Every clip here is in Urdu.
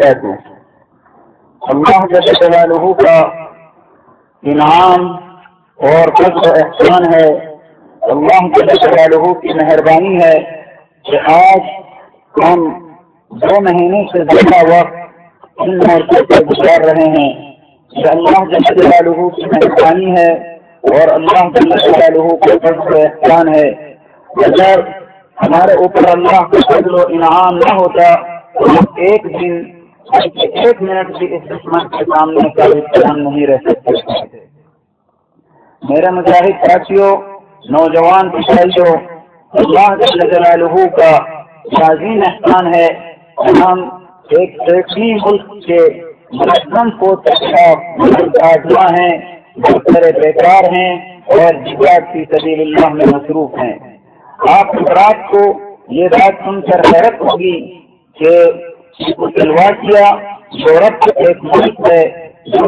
وبركاته اللہ جل جلالہ کا انعام اور فضل و احسان ہے، اللہ جل جلالہ کی مہربانی ہے کہ آج ہم دو مہینے سے زیادہ وقت ان مورچے پر گزار رہے ہیں۔ یہ اللہ جل جلالہ کی مہربانی ہے اور اللہ جل جلالہ کا فضل و احسان ہے۔ اگر ہمارے اوپر اللہ کا فضل و انعام نہ ہوتا، تو ایک دن ایک منٹ بھی اس دشمن کے سامنے کا قدم نہیں رہ سکتے۔ میرے مجاہد ساتھیوں نوجوان اللہ جل کا شازین احسان ہے ہم ایک ایسی ملک کے منظم کو تشکا ہیں بہتر بیکار ہیں اور جگات کی سبیل اللہ میں مصروف ہیں۔ آپ رات کو یہ بات سن کر حیرت ہوگی کہ سلواکیا یورپ ایک ملک ہے جو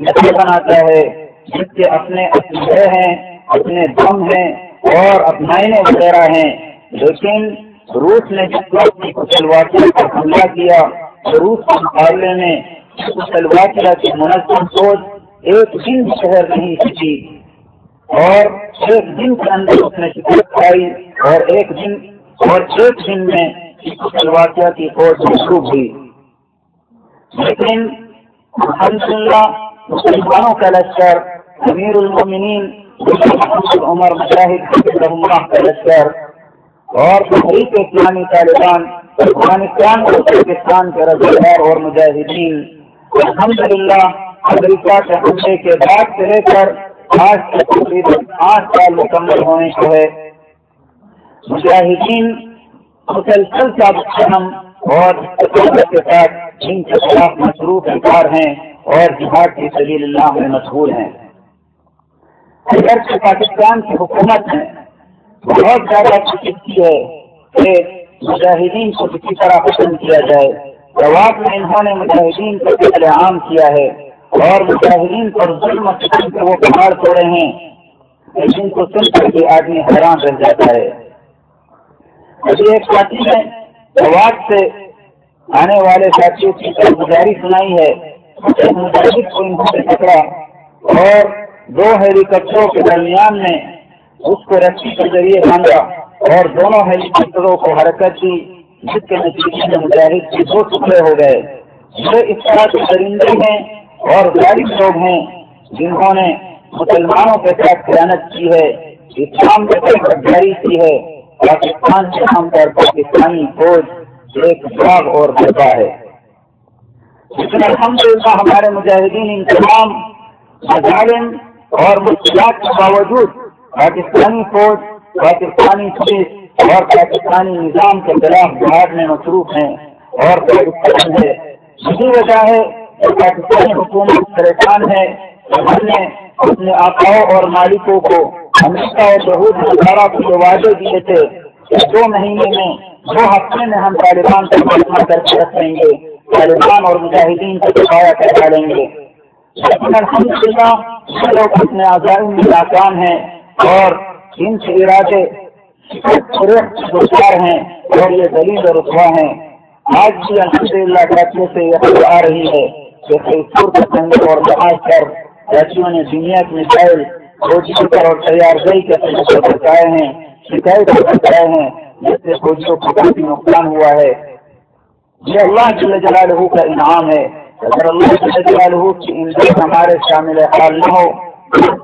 نسل بناتا ہے، جس کے اپنے اپنے ہیں، اپنے دم ہیں اور اپنائنے وغیرہ ہیں۔ لیکن روس نے جس وقت سلواکیا پر حملہ کیا روس کے مقابلے میں سلواکیا کی منظم سوچ ایک دن شہر نہیں سیکھی اور ایک دن کے اندر اس نے شکست پائی اور ایک دن اور ایک دن میں واقعہ کی فوج مشروب ہوئی لیکن الحمد للہ مسلمانوں کا لشکر امیر المومنین عمر مشاہد اللہ کا لشکر اور تحریک اسلامی طالبان، افغانستان اور پاکستان کے رضوار اور مجاہدین۔ الحمد للہ امریکہ کے حملے کے بعد سے لے کر آج تقریباً آٹھ سال مکمل ہونے کو ہے۔ مجاہدین مسلسل ہم اور کے ساتھ جن کے خلاف مصروف انکار ہیں اور جہاد کی سلیل اللہ میں مشہور ہیں۔ اگر پاکستان کی حکومت نے بہت زیادہ کوشش کی ہے کہ مجاہدین کو کسی طرح پسند کیا جائے، جواب میں انہوں نے مجاہدین کو قتل عام کیا ہے اور مجاہدین پر ظلم کے وہ پہاڑ توڑے ہیں جن کو سن کر کے آدمی حیران رہ جاتا ہے۔ ابھی ایک ساتھی نے جواب سے آنے والے ساتھیوں کی گزاری سنائی ہے۔ کو انہوں نے پکڑا اور دو ہیلی کاپٹروں کے درمیان میں اس کو رسی کے ذریعے باندھا اور دونوں ہیلی کاپٹروں کو حرکت دی جس کے نتیجے میں مجاہد کے دو ٹکڑے ہو گئے۔ یہ اس طرح کے درندے ہیں اور غالب لوگ ہیں جنہوں نے مسلمانوں کے ساتھ خیانت کی ہے، اسلام کے ساتھ گداری کی ہے۔ پاکستان کے نام پر پاکستانی فوج ایک باغ اور بڑھتا ہے۔ لیکن الحمد للہ ہمارے مجاہدین ان تمام مظالم اور مشکلات کے باوجود پاکستانی فوج، پاکستانی پولیس اور پاکستانی نظام کے خلاف بہار میں مصروف ہیں اور پاکستان ہے۔ یہی وجہ ہے کہ پاکستانی حکومت پریشان ہے۔ ہم نے اپنے آقاؤں اور مالکوں کو امریکہ اور بہت ہزارہ کو وعدے دیے تھے دو مہینے میں دو ہفتے میں ہم طالبان کو فیصلہ کر کے رکھ لیں گے، طالبان اور مجاہدین کو دفاع کر ڈالیں گے۔ لیکن الحمد للہ یہ لوگ اپنے آزادی میں ناکام ہیں اور ان سے ارادے گفتار ہیں اور یہ دلیل اور رسوا ہیں۔ آج بھی الحمد للہ کراچیوں سے یہ خبر آ رہی ہے کہ کئی اور بحاظ کر کراچیوں نے دنیا کی مسائل فوجیوں پر اور تیار گئی کے طریقے بتائے ہیں، شکایت بتائے ہیں، جس سے فوجیوں کو کافی نقصان ہوا ہے۔ یہ اللہ جل جلالہ کا انعام ہے۔ اگر اللہ جل جلالہ کی امداد ہمارے شامل حال نہ ہو،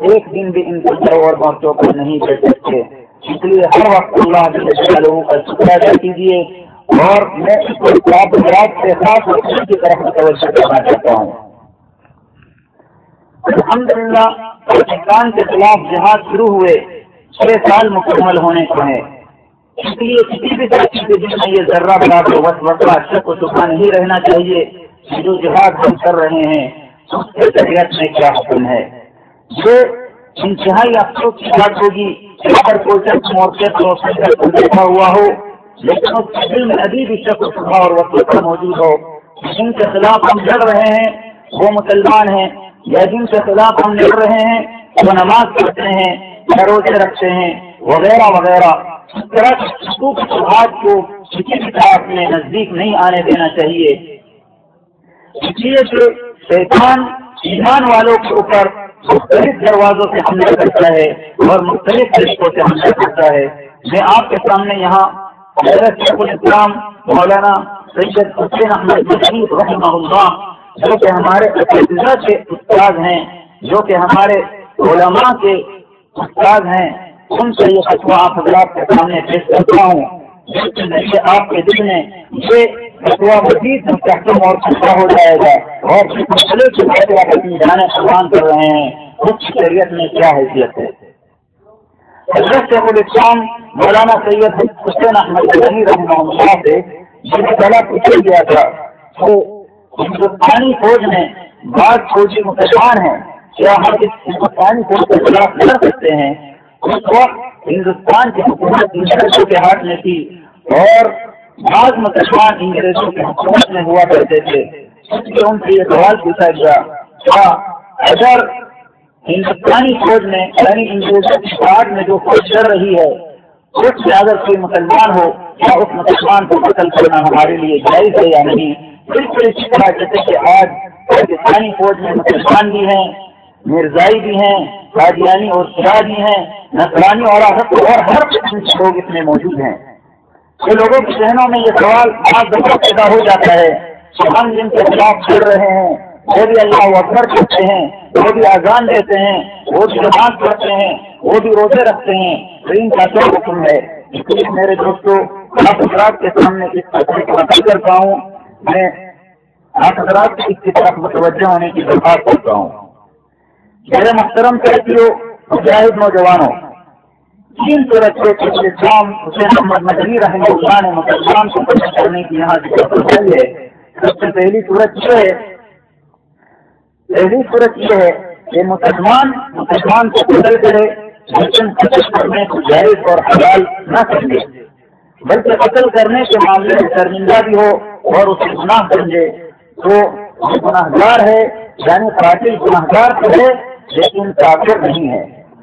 ایک دن بھی ان کے اور موتوں پر نہیں بیٹھ سکتے۔ اس لیے ہر وقت اللہ جل جلالہ کا شکر ادا کیجیے اور میں اس کو سے خاص کی طرف توجہ کرنا چاہتا ہوں۔ الحمد للہ پاکستان کے خلاف جہاز شروع ہوئے، چھ سال مکمل ہونے کو ہے اس لیے کسی بھی طرح کے دن میں یہ ذرہ برابر وقت وقت اچھا کو چکا نہیں رہنا چاہیے جو جہاد ہم کر رہے ہیں، اس کے طبیعت میں کیا حکم ہے۔ جو انتہائی افسوس کی بات ہوگی اگر کوئی شخص موقع پر دیکھا ہوا ہو، لیکن اس کے دل میں ابھی بھی شک و شبہ اور وقت موجود ہو۔ جن کے خلاف ہم لڑ رہے ہیں، وہ مسلمان ہیں۔ یا جن کے خلاف ہم لڑ رہے ہیں، وہ نماز پڑھتے ہیں یا روزے رکھتے ہیں، وغیرہ وغیرہ۔ اس طرح کو کسی بھی اپنے نزدیک نہیں آنے دینا چاہیے۔ اس لیے کہ شیطان ایمان والوں کے اوپر مختلف دروازوں سے حملہ کرتا ہے اور مختلف طریقوں سے حملہ کرتا ہے۔ میں آپ کے سامنے یہاں حضرت شیخ الاسلام مولانا سید حسین احمد رحمہ اللہ جو کہ ہمارے اساتذہ کے استاد ہیں، جو کہ ہمارے علماء کے استاد ہیں، ان سے یہ فتوا آپ حضرات کے سامنے پیش کرتا ہوں۔ جس کے ذریعے آپ کے دل میں یہ فتوا مزید مستحکم اور چھٹا ہو جائے گا۔ اور جس مسئلے کی بات آپ اپنی جانے قربان کر رہے ہیں۔ اس شریعت میں کیا حیثیت ہے؟ حضرت شیخ الاسلام مولانا سید حسین احمد غنی رحمہ اللہ سے جن پہلا پوچھا گیا تھا تو ہندوستانی فوج میں بعض فوجی مسلمان ہیں، کیا ہم اس ہندوستانی فوج کے خلاف لڑ سکتے ہیں؟ اس وقت ہندوستان کی حکومت انگریزوں کے ہاتھ میں تھی اور بعض مسلمان انگریزوں کی حکومت میں ہوا کرتے تھے۔ اس لیے ان سے یہ سوال پوچھا گیا، کیا اگر ہندوستانی فوج میں یعنی انگریزوں کی فوج میں جو فوج چل رہی ہے، اس میں اگر کوئی مسلمان ہو، کیا اس مسلمان کو قتل کرنا ہمارے لیے جائز ہے یا نہیں؟ بالکل اسی طرح جیسے کہ آج پاکستانی فوج میں مسلمان بھی ہیں، مرزائی بھی ہیں، قادیانی اور سرا بھی ہیں نسلانی اور اور ہر قسم کے لوگ اس میں موجود ہیں۔ یہ لوگوں کے ذہنوں میں یہ سوال بعض دفعہ پیدا ہو جاتا ہے کہ ہم جن کے خلاف چل رہے ہیں، وہ بھی اللہ اکبر کرتے ہیں، وہ بھی آزان دیتے ہیں، وہ بھی نماز پڑھتے ہیں، وہ بھی روزے رکھتے ہیں۔ تو ان کا کیا حکم ہے؟ اس لیے میرے دوستوں آپ حضرات کے سامنے اس کو کرتا ہوں میں آپ حضرات کی اس کی طرف متوجہ ہونے کی درخواست کرتا ہوں۔ میرے محترم ساتھیوں مجاہد نوجوانوں، تین صورت کے اسلام حسین محمد مدنی رحمہ اللہ نے مسلمان کو پسند کرنے کی یہاں ذکر ہے۔ سب سے پہلی صورت یہ ہے، پہلی صورت یہ ہے کہ مسلمان مسلمان کو قتل کرے، لیکن قتل کرنے کو جائز اور حلال نہ کرے بلکہ قتل کرنے کے معاملے میں شرمندہ بھی ہو اور اسے گناہ سمجھے تو گناہ گار ہے یعنی قاتل گناہ گار تو ہے، لیکن کافر نہیں ہے۔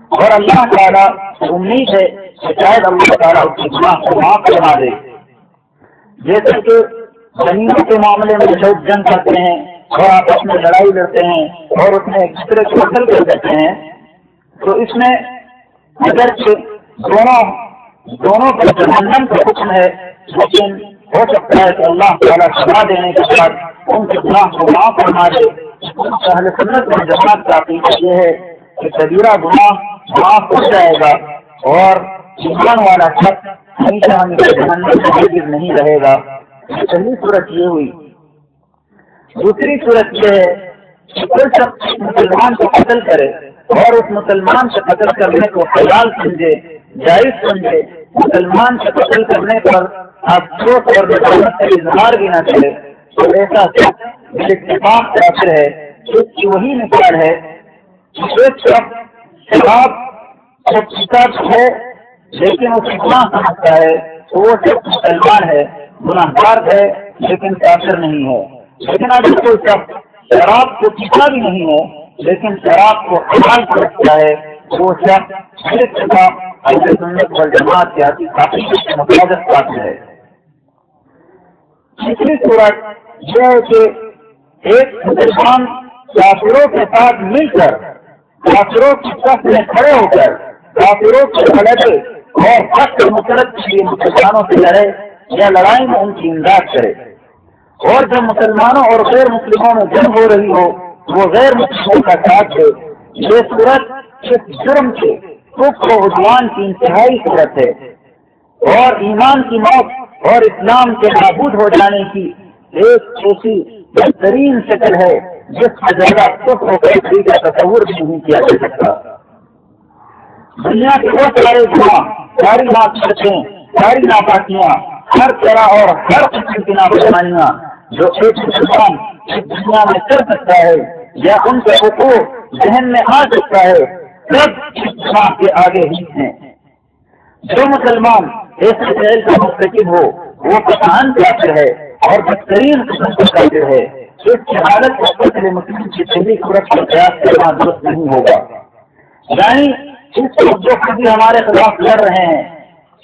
اور اللہ تعالیٰ امید ہے کہ شاید اللہ تعالیٰ اس کی گناہ کو معاف کروا دے۔ جیسے کہ زمینوں کے معاملے میں لوگ جنگ کرتے ہیں اور آپس میں لڑائی لڑتے ہیں اور اس میں ایک دوسرے کو قتل کر دیتے ہیں۔ تو اس میں اگر دونوں دونوں پر جہنم کا حکم ہے، لیکن ہو سکتا ہے کہ اللہ تعالیٰ سزا دینے کے بعد ان کے گناہ کو معاف کرنا دے اہل سنت میں جماعت کا عقیدہ یہ ہے کہ کبیرہ گناہ معاف ہو جائے گا اور ایمان والا شخص ہمیشہ ہمیشہ جہنم سے نہیں رہے گا۔ پہلی صورت یہ ہوئی۔ دوسری صورت یہ ہے کہ کوئی شخص مسلمان کو قتل کرے اور اس مسلمان سے قتل کرنے کو حلال سمجھے۔ جائز سمجھے، مسلمان سے قتل کرنے پر افسوس اور اظہار بھی نہ کرے تو ایسا اتفاق کافر ہے اس کی وہی مثال ہے ایک شخص شراب ہے، لیکن وہ کتنا سمجھتا ہے، تو وہ شخص مسلمان ہے گناہ گار ہے، لیکن کافر نہیں ہے۔ لیکن اگر کوئی شخص شراب کو پیتا بھی نہیں ہے، لیکن شراب کو حلال کر رکھتا ہے وہ شخص سنت اور کے آتی کافی مقابلت قاتل ہے۔ تیسری صورت یہ ہے کہ ایک مسلمان کافروں کے ساتھ مل کر، کافروں کی سخت میں کھڑے ہو کر، کافروں کے خلطے اور سخت مسرت کے لیے مسلمانوں سے لڑے یا لڑائی میں ان کی امداد کرے۔ اور جب مسلمانوں اور غیر مسلموں میں جنگ ہو رہی ہو، وہ غیر مسلموں کا ساتھ ہے یہ صورت صرف جرم کے سکھ و عدوان کی انتہائی صورت ہے اور ایمان کی موت اور اسلام کے نابود ہو جانے کی ایک ایسی بہترین شکل ہے، جس کا زیادہ سکھ ہو کا تصور بھی نہیں کیا جا سکتا۔ دنیا کے بہت سارے گنا ساری بات کرتے ساری ناپاکیاں، ہر طرح اور ہر قسم کی ناپسمانیاں جو ایک مسلمان اس دنیا میں کر سکتا ہے یا ان کے حقوق ذہن میں آ سکتا ہے سب دماغ کے آگے ہی ہیں۔ جو مسلمان ایسے شہر کا مستقب ہو، وہ کسان کافر ہے اور بدترین قسم کا کافر ہے اس کی حالت کو قتل مسلم کی پہلی صورت کا قیاس کرنا درست نہیں ہوگا۔ یعنی اس جو کبھی ہمارے خلاف لڑ رہے ہیں،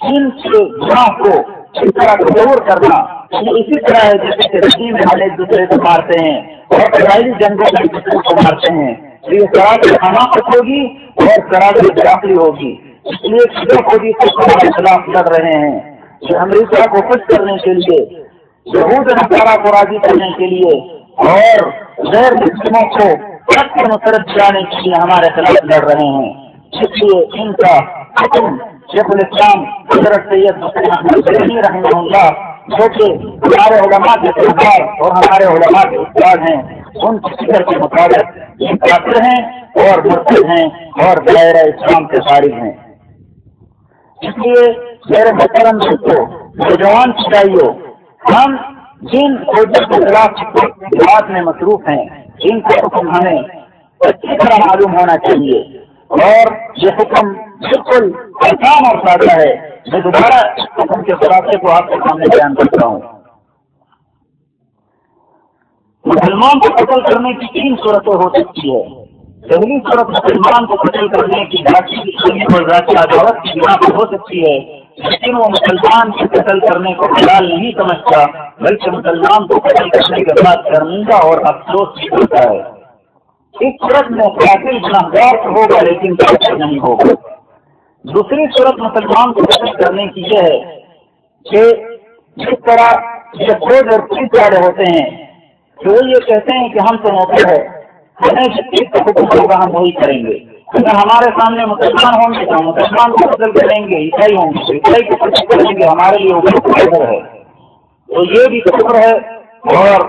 ان کے گناہ کو اس طرح تصور کرنا، یہ اسی طرح ہے جیسے کہ رشی میں ایک دوسرے کو مارتے ہیں اور قبائلی جنگوں میں دوسرے کو مارتے ہیں۔ سراج حماقت ہوگی اور سراج داخلی ہوگی۔ اس لیے خودی کو ہمارے خلاف لڑ رہے ہیں۔ کہ امریکہ کو خوش کرنے کے لیے، یہود نسارا کو راضی کرنے کے لیے اور غیر مسلموں کو پر مسرت جانے کے لیے ہمارے خلاف لڑ رہے ہیں۔ اس لیے ان کا حکم شیخ الاسلام حضرت سید رحمہ اللہ جو کہ ہمارے علماء کے سرکار اور ہمارے علماء کے استاد ہیں، ان کی فکر کے مطابق یہ کافر ہیں اور مرتب ہیں اور دائرہ اسلام کے خارج ہیں۔ اس لیے میرے محترم دوستوں نوجوان سپاہیوں، ہم جن فوجوں کے خلاف بات میں مصروف ہیں، جن کا حکم ہمیں اچھی طرح معلوم ہونا چاہیے اور یہ حکم بالکل آسان اور سادہ ہے۔ میں دوبارہ حکم کے خلاصے کو آپ کے سامنے بیان کرتا ہوں۔ مسلمان کو قتل کرنے کی تین صورتیں ہو سکتی ہے پہلی صورت مسلمان کو قتل کرنے کی اور ذاتی عدالت کی بنا پر ہو سکتی ہے، لیکن وہ مسلمان کے قتل کرنے کو خیال نہیں سمجھتا، بلکہ مسلمان کو قتل کرنے کے بعد شرمندہ اور افسوس بھی کرتا ہے۔ اس صورت میں قاتل گناہگار ہوگا، لیکن نہیں ہوگا۔ دوسری صورت مسلمان کو قتل کرنے کی یہ ہے کہ جس طرح جب دو لڑکی پیارے ہوتے ہیں تو وہ یہ کہتے ہیں کہ ہم تو موقع ہے، ہمیں جس کا حکم ہوگا ہم وہی کریں گے۔ اگر ہمارے سامنے مسلمان ہوں گے تو ہم مسلمان کو قتل کریں گے، عیسائی ہوں گے، عیسائی کو قتل کریں گے، ہمارے لیے وہ قدر ہے۔ تو یہ بھی قدر ہے اور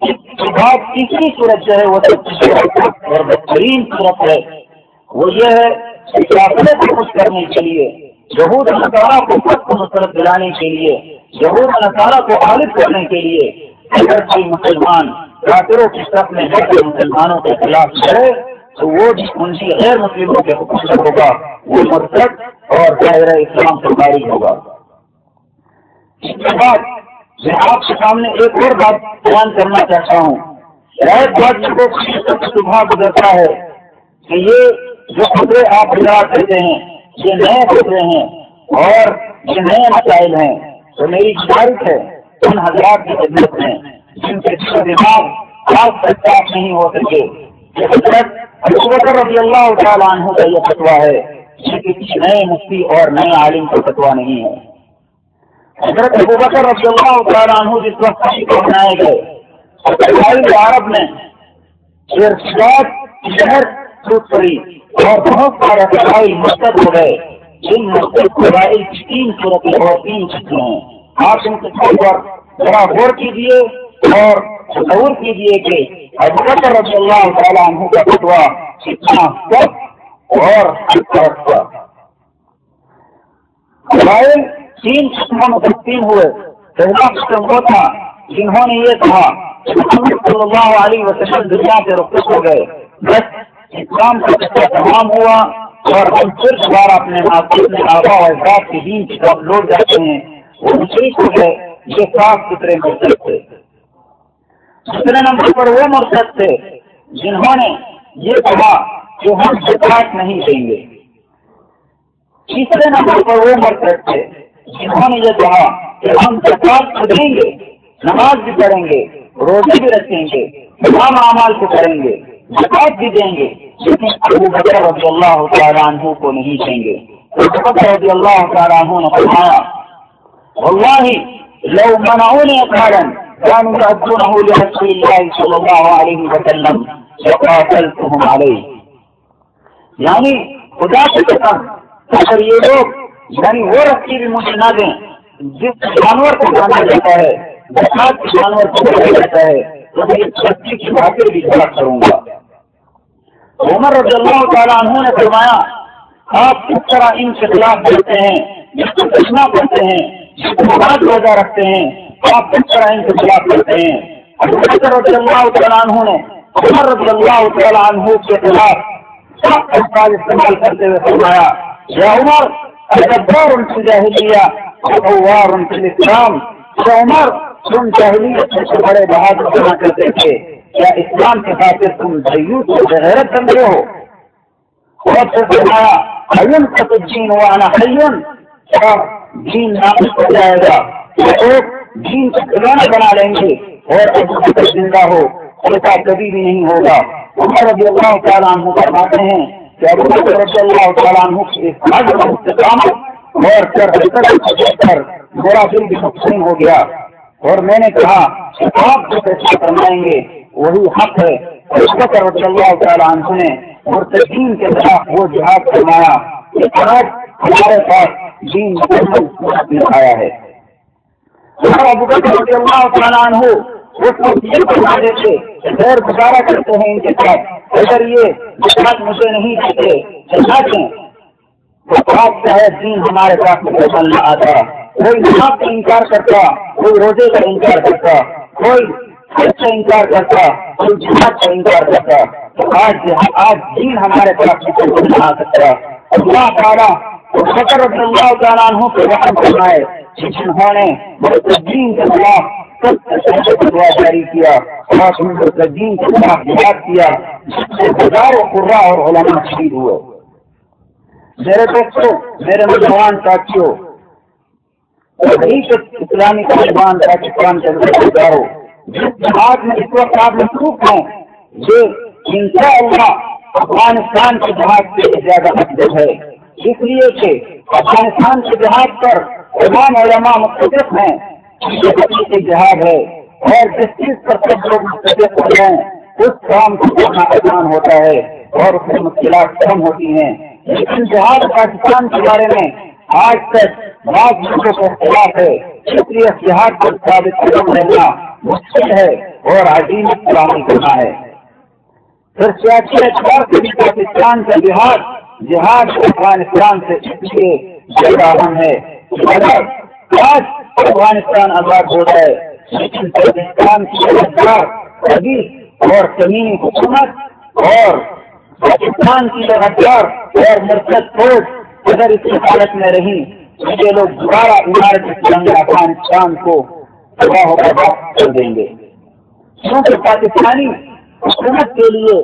تیسری صورت جو ہے وہ اور بہترین صورت ہے۔ وہ یہ ہے کو خوش کرنے کے لیے، یہود نصارہ کو خود کو مسرت دلانے کے لیے، یہود نصارہ کو عالد کرنے کے لیے اگر کوئی مسلمان کافروں کی طرف میں جا کر مسلمانوں کے خلاف کرے تو وہ بھی ان کی غیر مسلموں کے حکم سے ہوگا، وہ مرتب اور ظاہر اسلام سے خارج ہوگا۔ اس کے بعد میں آپ کے سامنے ایک اور بات بیان کرنا چاہتا ہوں۔ ایک بات کو صبح گزرتا ہے کہ یہ جو خطرے آپ بجار کرتے ہیں یہ نئے خطرے ہیں اور یہ نئے مسائل ہیں، تو میری گزارش ہے ان حضرات کی خدمت میں، جن کے دماغ خاص سچا نہیں ہو سکے، یہ حضرت رضی اللہ تعالیٰ عنہ کا یہ فتوا ہے یہ کسی نئے مفتی اور نئے عالم کا فتوا نہیں ہے۔ حضرت ابو بکر رضی اللہ تعالیٰ عنہ جس وقت کو بنائے گئے عرب میں شہر ٹوٹ پڑی۔ اور بہت سارے قبائل مستد ہو گئے۔ جن مستد قبائل کی تین صورتیں اور تین چیزیں ہیں۔ آپ ان کے طور پر ذرا غور کیجیے اور تصور کیجیے کہ حضرت رضی اللہ تعالیٰ عنہ کا فتوا کتنا سخت اور قبائل تین قسموں میں تقسیم ہوئے۔ پہلا قسم وہ تھا جنہوں نے یہ کہا محمد صلی اللہ علیہ وسلم دنیا سے رخصت ہو گئے۔ بس اسلام کا قصہ تمام ہوا اور ہم پھر دوبارہ اپنے اپنے آبا و احساس کے دین کی طرف لوٹ جاتے ہیں۔ وہ مشرق ہو گئے یہ صاف ستھرے مرتب تھے۔ دوسرے نمبر پر وہ مرتب تھے جنہوں نے یہ کہا کہ ہم زکات نہیں دیں گے۔ تیسرے نمبر پر وہ مرتب تھے جنہوں نے یہ کہا کہ ہم زکات کو دیں گے، نماز بھی پڑھیں گے، روزے بھی رکھیں گے، تمام اعمال کو کریں گے۔ زکات بھی دیں گے، لیکن ابو بکر رضی اللہ تعالیٰ عنہ کو نہیں دیں گے۔ ابو بکر رضی اللہ تعالیٰ عنہ نے فرمایا، واللہ لو منعوني قالا كانوا يؤدونه لرسول الله صلى الله عليه وسلم لقاتلتهم عليه یعنی خدا کی قسم اگر یہ لوگ یعنی وہ رسی بھی مجھے نہ دیں، جس جانور کو جانا جاتا ہے زکات جانور کو جانا جاتا ہے، تو میں رسی کی باتیں بھی غلط کروں گا۔ عمر رضی اللہ تعالیٰ عنہ نے فرمایا، آپ کس طرح ان کے خلاف کرتے ہیں؟ جس کو چشمہ کرتے ہیں جس کو بات روزہ رکھتے ہیں، آپ کس طرح ان کے خلاف کرتے ہیں؟ رضی اللہ تعالیٰ عنہ نے عمر رضی اللہ تعالیٰ عنہ کے خلاف سب الفاظ استعمال کرتے ہوئے فرمایا، یا عمر اکبر ان سے جاہلیہ ان سے اسلام یا عمر، تم جاہلیت سے بڑے بہادر بنا کرتے تھے۔ کیا اسلام کے خاطر تم سیوت کو بغیرت بندے ہو اور پھر فرمایا، حیون کا تو جین ہوا نا حیون. کیا جین نافذ ہو جائے گا؟ لوگ جین کو کھلونا بنا لیں گے۔ اور ابو زندہ ہو، ایسا کبھی بھی نہیں ہوگا۔ عمر رضی اللہ تعالیٰ عنہ فرماتے ہیں کہ ابو بکر رضی اللہ تعالیٰ عنہ کی استقامت اور کر کر میرا دل بھی مقصد ہو گیا۔ اور میں نے کہا کہ آپ جو فیصلہ فرمائیں گے، وہی حق ہے۔ اس بکر رضی اللہ تعالیٰ عنہ نے مرتدین کے خلاف وہ جہاد فرمایا کہ آج ہمارے پاس دین مکمل آیا ہے۔ ابو بکر رضی اللہ تعالیٰ عنہ خیر گزارا کرتے ہیں ان کے ساتھ۔ اگر یہ بات مجھے نہیں دیتے، تو آپ کا ہے، دین ہمارے پاس مسلمان نہ آتا۔ کوئی نماز کا انکار کرتا، کوئی روزے کا انکار کرتا، کوئی حج کا انکار کرتا، کوئی جہاد کا انکار کرتا۔ تو آج آج دین ہمارے پاس مسلمان نہ آ سکتا۔ اللہ تعالیٰ فکر رضی اللہ تعالیٰ عنہ کے رحم فرمائے جنہوں نے دین کے خلاف جاری کیا اور دین کے خلاف یاد کیا، جس سے ہزاروں قرا اور علماء شہید ہوئے۔ میرے دوستوں میرے نوجوان ساتھیوں اسلامی طالبان پاکستان کے اندر جس جہاز میں اس وقت آپ مصروف ہیں یہ ان شاء اللہ افغانستان کے جہاز سے زیادہ افضل ہے۔ اس لیے کہ افغانستان کے جہاز پر تمام علماء مختلف ہیں، یہ جہاز ہے، اور جس چیز پر سب لوگ مختلف ہو جائیں اس کام کو کرنا آسان ہوتا ہے، اور اس میں مشکلات کم ہوتی ہیں۔ لیکن جہاد پاکستان کے بارے میں آج تک بعض لوگوں کو اختلاف ہے۔ اس لیے جہاد کو ثابت قدم رہنا مشکل ہے اور عظیم فراہم کرنا ہے۔ پھر سیاسی اعتبار سے بھی پاکستان کا جہاد جہاد افغانستان سے اس لیے زیادہ اہم ہے اگر آج افغانستان آزاد ہو جائے، لیکن پاکستان کی رفتار کبھی اور زمینی حکومت اور پاکستان کی رفتار اور مرکز فوج اگر اس حالت میں رہی یہ لوگ دوبارہ عمارت اسلام افغانستان کو تباہ و برباد کر دیں گے۔ کیونکہ پاکستانی حکومت کے لیے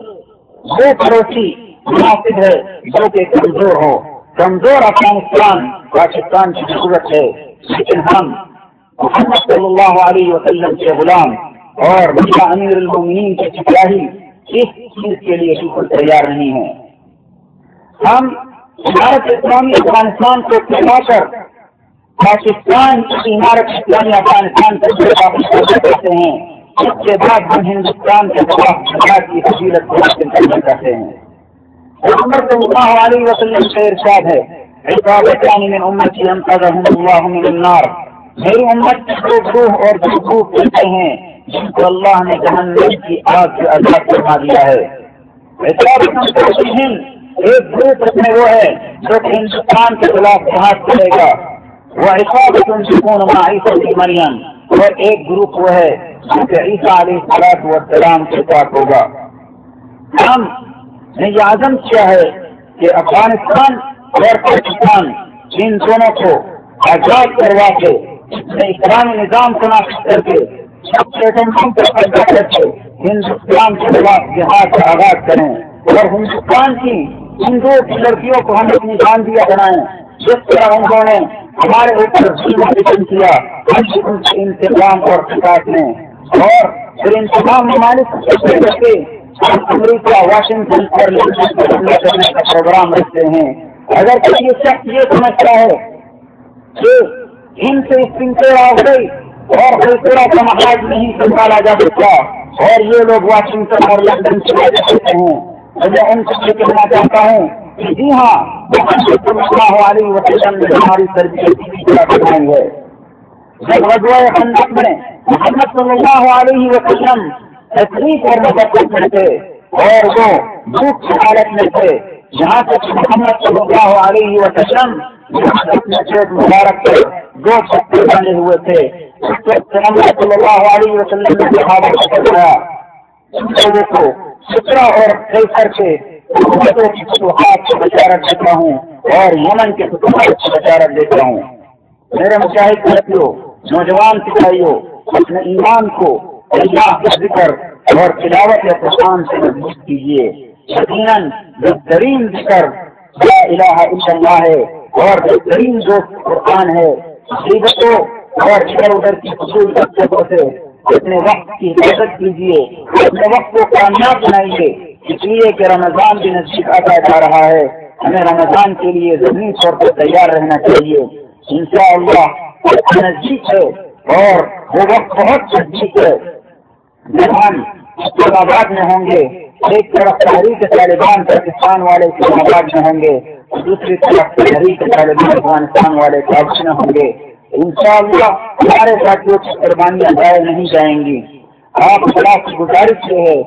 وہ پڑوسی مناسب ہے جو کہ کمزور ہو۔ کمزور افغانستان پاکستان کی ضرورت ہے۔ لیکن ہم محمد صلی اللہ علیہ وسلم کے غلام اور امیر المومنین کے سپاہی اس چیز کے لیے بالکل تیار نہیں ہے۔ ہم عمارت اسلامی افغانستان کو پھیلا کر پاکستان کی عمارت اسلامی افغانستان کو کرتے ہیں۔ اس کے بعد ہم ہندوستان کے خلاف کی فضیلت کو ہیں۔ محمد صلی اللہ علیہ وسلم کا ارشاد ہے من امتی انقذهم اللہ من النار۔ میری امت کے دو گروہ اور دو گروہ کہتے ہیں۔ جن کو اللہ نے جہنم کی آگ سے آزاد کروا دیا ہے۔ ایک گروپ میں وہ ہے جو کہ ہندوستان کے خلاف جہاز کرے گا۔ وہ حساب سکون کی مریم اور ایک گروپ وہ ہے جو کہ عیسیٰ علیہ صلاح و سلام کے ساتھ ہوگا۔ ہم نے یہ عزم کیا ہے کہ افغانستان اور پاکستان ان دونوں کو آزاد کروا کے اپنے اسلامی نظام کو نافذ کر کے ہندوستان کے خلاف جہاد کا آغاز کریں۔ اور ہندوستان کی ہندو کی لڑکیوں کو ہم اپنی جان دیا بنائیں۔ جس طرح انہوں نے ہمارے اوپر ظلم کیا، ہم ان کے انتظام اور خطاب میں۔ اور پھر ان تمام ممالک کے امریکہ، واشنگٹن پر حملہ کرنے کا پروگرام رکھتے ہیں۔ اگر کوئی شخص یہ سمجھتا ہے کہ ان سے اسپنکر آ گئی اور دوسرا کا محاذ نہیں سنبھالا جا سکتا۔ اور یہ لوگ واشنگٹن اور لندن چلے جا سکتے ہیں۔ میں ان سے یہ کہنا چاہتا ہوں کہ جی ہاں اللہ علیہ وسلم نے ہماری تربیت بنائی ہے جب رضوائے خندق میں محمد صلی اللہ علیہ وسلم تقریب اور مدد میں تھے اور وہ دھوپ کی حالت میں تھے جہاں تک محمد صلی اللہ علیہ وسلم اپنے پیٹ مبارک کے دو چھتے بنے ہوئے تھے۔ صلی اللہ علیہ وسلم نے بتایا لوگوں کو سترہ اور کیسر کے فتوحات سے بشارت دیتا ہوں اور یمن کے فتوحات سے بشارت دیتا ہوں۔ میرے مشاہد ساتھیوں نوجوان سپاہیوں اپنے ایمان کو اللہ کا ذکر اور تلاوت یا پرسان سے مضبوط کیجیے۔ یقیناً بہترین ذکر لا الہ الا اللہ ہے اور بہترین دوست قرآن ہے۔ غیبتوں اور ادھر ادھر کی حصول سے اپنے وقت کی حفاظت کیجیے اپنے وقت کو کامیاب بنائیے۔ اس لیے کہ رمضان بھی نزدیک آتا جا رہا ہے۔ ہمیں رمضان کے لیے ضروری طور پر تیار رہنا چاہیے۔ ان شاء اللہ نزدیک ہے اور وہ وقت بہت نزدیک ہے۔ جب ہم اسلام آباد میں ہوں گے۔ ایک طرف تحریک طالبان پاکستان والے اسلام آباد میں ہوں گے، دوسری طرف تحریک طالبان افغانستان والے کابل میں ہوں گے۔ ان شاء اللہ ہمارے ساتھیوں کی قربانیاں ضائع نہیں جائیں گی۔ آپ خدا کی گزارش یہ ہے،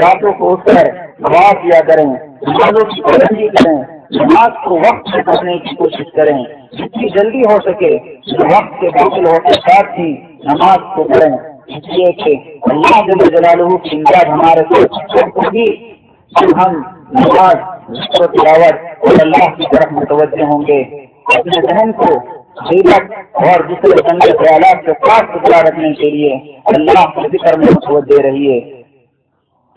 راتوں کو اٹھ کر دعا کیا کریں، نمازوں کی پابندی کریں، نماز کو وقت سے پڑھنے کی کوشش کریں۔ جتنی جلدی ہو سکے وقت کے داخل ہونے کے ساتھ ہی نماز کو پڑھیں۔ اس لیے کہ اللہ جل جلالہ کی امداد ہمارے کو بھی ہم نماز ذکر تلاوت اور اللہ کی طرف متوجہ ہوں گے۔ اپنے ذہن کو اور دوسرے گندے خیالات سے پاک ستھرا رکھنے کے لیے اللہ کے ذکر میں متوجہ دے رہی ہے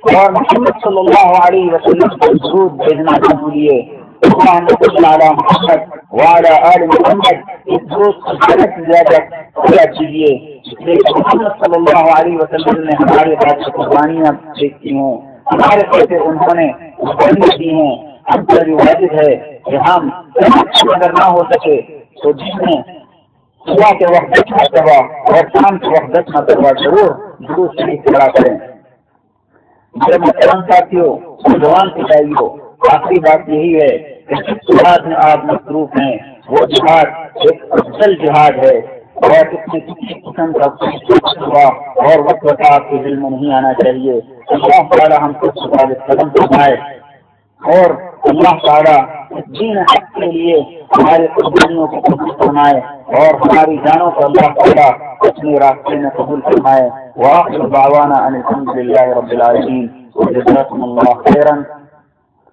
اور محمد صلی اللہ علیہ وسلم کو ضرور بھیجنا نہ بھولیے۔ محمد وعلى آل محمد اس کیجیے محمد صلی اللہ علیہ وسلم نے ہمارے پاس قربانیاں دیکھتی ہیں ہمارے پیسے انہوں نے دی ہیں ہم پر بھی واجب ہے کہ ہم اگر نہ ہو سکے تو جس میں صبح کے وقت دس مرتبہ اور شام کے وقت دس مرتبہ ضرور ضرور شریف کھڑا کریں میرے محترم ساتھیوں نوجوان سپاہیوں آخری بات یہی ہے کہ جس جہاد میں آپ مصروف ہیں، وہ جہاد ایک افضل جہاد ہے۔ اور اس میں کسی قسم کا ہوا اور وقت وقت آپ کے دل میں نہیں آنا چاہیے۔ اللہ تعالیٰ ہم کو قدم فرمائے۔ اور اللہ تعالیٰ دین حق کے لیے ہمارے قربانیوں کو قبول فرمائے اور ہماری جانوں کو اللہ تعالیٰ اپنے راستے میں قبول فرمائے۔ وآخر دعوانا ان الحمد لله رب العالمين وجزاكم الله خيرا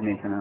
نہیں سنا۔